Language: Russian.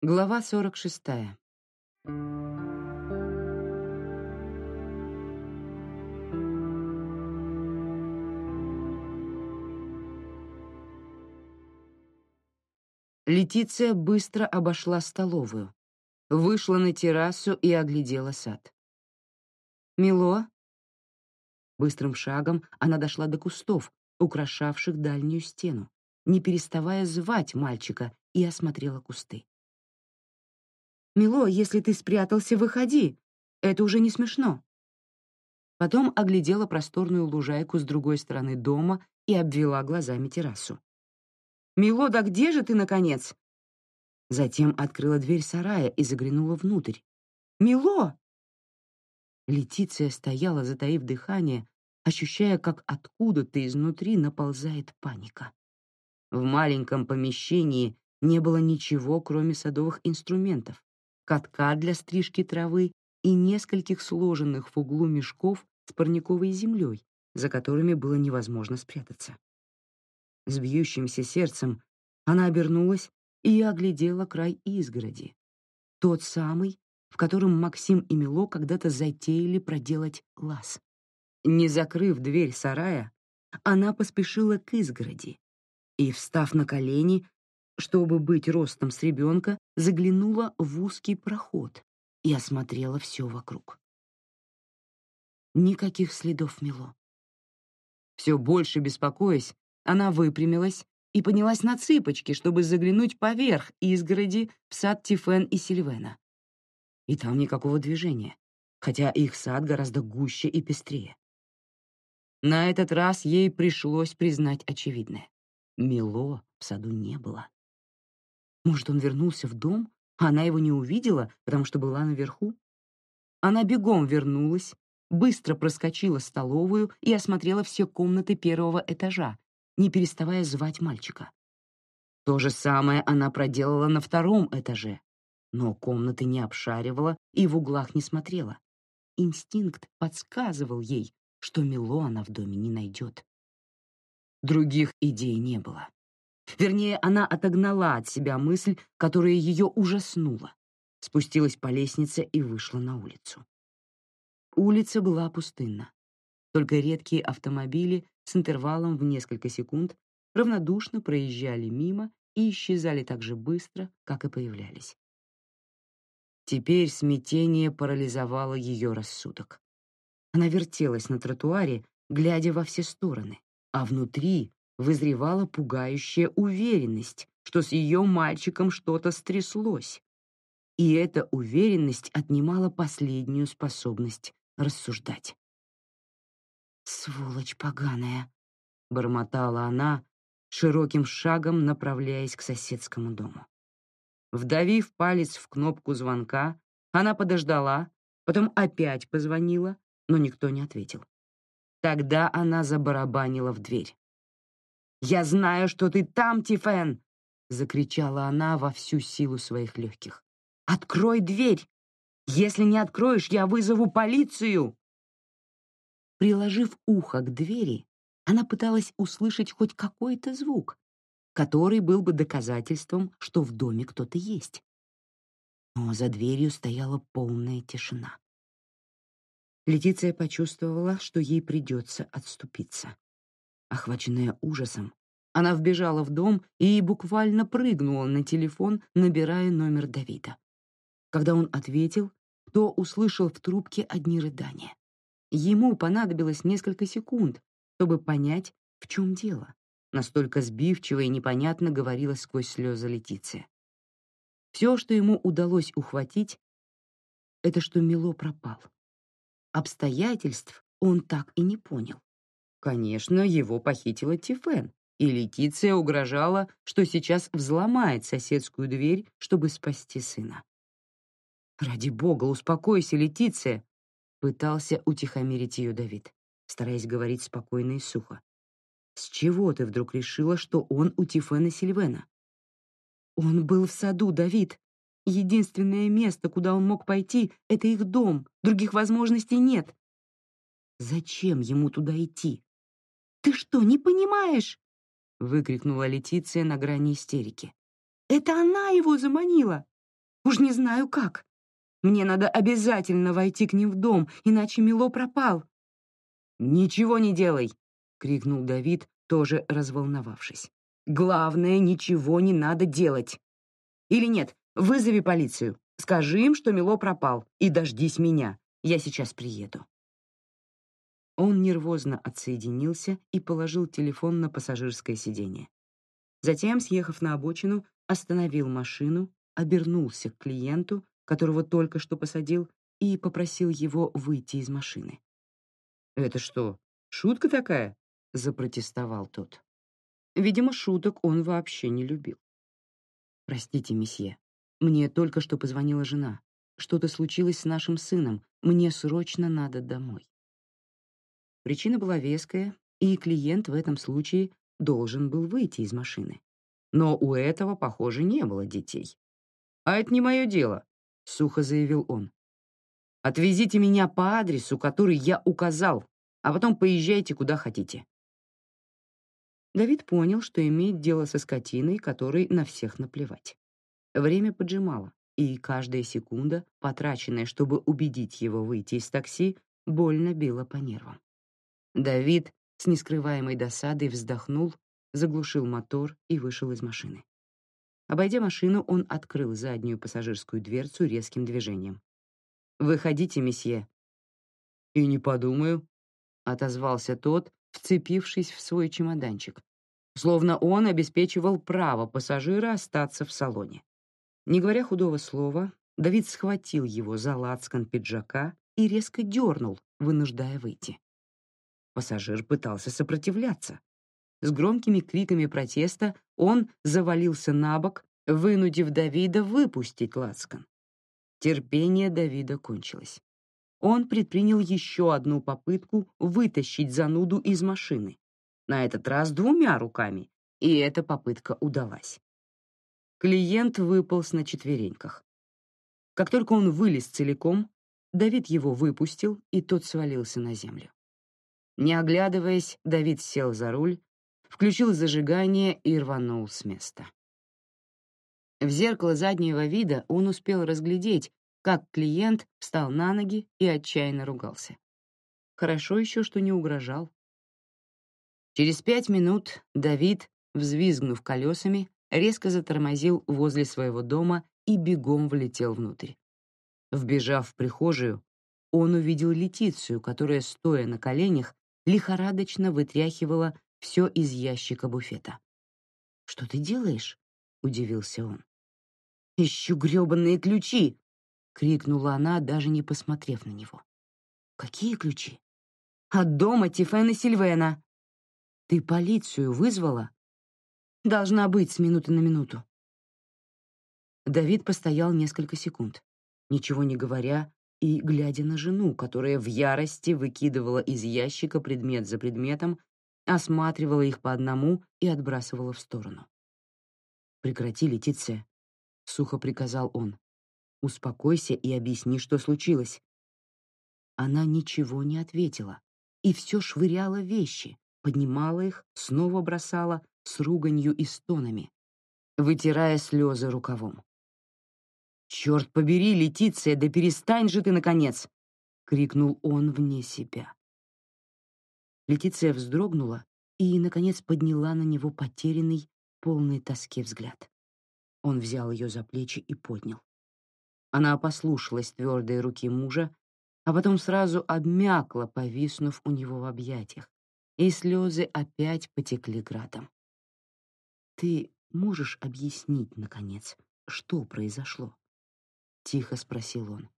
Глава 46. Летиция быстро обошла столовую, вышла на террасу и оглядела сад. «Мило?» Быстрым шагом она дошла до кустов, украшавших дальнюю стену, не переставая звать мальчика, и осмотрела кусты. «Мило, если ты спрятался, выходи. Это уже не смешно». Потом оглядела просторную лужайку с другой стороны дома и обвела глазами террасу. «Мило, да где же ты, наконец?» Затем открыла дверь сарая и заглянула внутрь. «Мило!» Летиция стояла, затаив дыхание, ощущая, как откуда-то изнутри наползает паника. В маленьком помещении не было ничего, кроме садовых инструментов, катка для стрижки травы и нескольких сложенных в углу мешков с парниковой землей, за которыми было невозможно спрятаться. С бьющимся сердцем она обернулась и оглядела край изгороди. Тот самый, в котором Максим и Мило когда-то затеяли проделать лаз. Не закрыв дверь сарая, она поспешила к изгороди и, встав на колени, чтобы быть ростом с ребенка, заглянула в узкий проход и осмотрела все вокруг. Никаких следов Мило. Все больше беспокоясь, она выпрямилась и поднялась на цыпочки, чтобы заглянуть поверх изгороди в сад Тифен и Сильвена. И там никакого движения, хотя их сад гораздо гуще и пестрее. На этот раз ей пришлось признать очевидное. Мило в саду не было. Может, он вернулся в дом, а она его не увидела, потому что была наверху? Она бегом вернулась, быстро проскочила столовую и осмотрела все комнаты первого этажа, не переставая звать мальчика. То же самое она проделала на втором этаже, но комнаты не обшаривала и в углах не смотрела. Инстинкт подсказывал ей, что Мило она в доме не найдет. Других идей не было. Вернее, она отогнала от себя мысль, которая ее ужаснула, спустилась по лестнице и вышла на улицу. Улица была пустынна. Только редкие автомобили с интервалом в несколько секунд равнодушно проезжали мимо и исчезали так же быстро, как и появлялись. Теперь смятение парализовало ее рассудок. Она вертелась на тротуаре, глядя во все стороны, а внутри вызревала пугающая уверенность, что с ее мальчиком что-то стряслось. И эта уверенность отнимала последнюю способность рассуждать. «Сволочь поганая!» — бормотала она, широким шагом направляясь к соседскому дому. Вдавив палец в кнопку звонка, она подождала, потом опять позвонила, но никто не ответил. Тогда она забарабанила в дверь. «Я знаю, что ты там, Тифен!» — закричала она во всю силу своих легких. «Открой дверь! Если не откроешь, я вызову полицию!» Приложив ухо к двери, она пыталась услышать хоть какой-то звук, который был бы доказательством, что в доме кто-то есть. Но за дверью стояла полная тишина. Летиция почувствовала, что ей придется отступиться. Охваченная ужасом, она вбежала в дом и буквально прыгнула на телефон, набирая номер Давида. Когда он ответил, то услышал в трубке одни рыдания. Ему понадобилось несколько секунд, чтобы понять, в чем дело. Настолько сбивчиво и непонятно говорила сквозь слезы Летиция. Все, что ему удалось ухватить, это что Мило пропал. Обстоятельств он так и не понял. Конечно, его похитила Тифен, и Летиция угрожала, что сейчас взломает соседскую дверь, чтобы спасти сына. «Ради бога, успокойся, Летиция!» Пытался утихомирить ее Давид, стараясь говорить спокойно и сухо. «С чего ты вдруг решила, что он у Тифена Сильвена?» «Он был в саду, Давид. Единственное место, куда он мог пойти, — это их дом. Других возможностей нет. Зачем ему туда идти? Ты что, не понимаешь? Выкрикнула Летиция на грани истерики. Это она его заманила. Уж не знаю как. Мне надо обязательно войти к ним в дом, иначе Мило пропал». «Ничего не делай!» — крикнул Давид, тоже разволновавшись. «Главное, ничего не надо делать. Или нет, вызови полицию. Скажи им, что Мило пропал, и дождись меня. Я сейчас приеду». Он нервозно отсоединился и положил телефон на пассажирское сиденье. Затем, съехав на обочину, остановил машину, обернулся к клиенту, которого только что посадил, и попросил его выйти из машины. «Это что, шутка такая?» — запротестовал тот. Видимо, шуток он вообще не любил. «Простите, месье, мне только что позвонила жена. Что-то случилось с нашим сыном. Мне срочно надо домой». Причина была веская, и клиент в этом случае должен был выйти из машины. Но у этого, похоже, не было детей. «А это не мое дело», — сухо заявил он. «Отвезите меня по адресу, который я указал, а потом поезжайте куда хотите». Давид понял, что имеет дело со скотиной, которой на всех наплевать. Время поджимало, и каждая секунда, потраченная, чтобы убедить его выйти из такси, больно била по нервам. Давид с нескрываемой досадой вздохнул, заглушил мотор и вышел из машины. Обойдя машину, он открыл заднюю пассажирскую дверцу резким движением. «Выходите, месье». «И не подумаю», — отозвался тот, вцепившись в свой чемоданчик, словно он обеспечивал право пассажира остаться в салоне. Не говоря худого слова, Давид схватил его за лацкан пиджака и резко дернул, вынуждая выйти. Пассажир пытался сопротивляться. С громкими криками протеста он завалился на бок, вынудив Давида выпустить лацкан. Терпение Давида кончилось. Он предпринял еще одну попытку вытащить зануду из машины, на этот раз двумя руками, и эта попытка удалась. Клиент выполз на четвереньках. Как только он вылез целиком, Давид его выпустил, и тот свалился на землю. Не оглядываясь, Давид сел за руль, включил зажигание и рванул с места. В зеркало заднего вида он успел разглядеть, как клиент встал на ноги и отчаянно ругался. Хорошо еще, что не угрожал. Через пять минут Давид, взвизгнув колесами, резко затормозил возле своего дома и бегом влетел внутрь. Вбежав в прихожую, он увидел Летицию, которая, стоя на коленях, лихорадочно вытряхивала все из ящика буфета. «Что ты делаешь?» — удивился он. «Ищу грёбаные ключи!» — крикнула она, даже не посмотрев на него. «Какие ключи?» «От дома Тифена Сильвена!» «Ты полицию вызвала?» «Должна быть с минуты на минуту». Давид постоял несколько секунд, ничего не говоря, и глядя на жену, которая в ярости выкидывала из ящика предмет за предметом, осматривала их по одному и отбрасывала в сторону. «Прекрати, Летиция», — сухо приказал он. «Успокойся и объясни, что случилось». Она ничего не ответила и все швыряла вещи, поднимала их, снова бросала с руганью и стонами, вытирая слезы рукавом. «Черт побери, Летиция, да перестань же ты, наконец!» — крикнул он вне себя. Летиция вздрогнула и, наконец, подняла на него потерянный, полный тоски взгляд. Он взял ее за плечи и поднял. Она послушалась твердой руки мужа, а потом сразу обмякла, повиснув у него в объятиях, и слезы опять потекли градом. «Ты можешь объяснить, наконец, что произошло?» — тихо спросил он.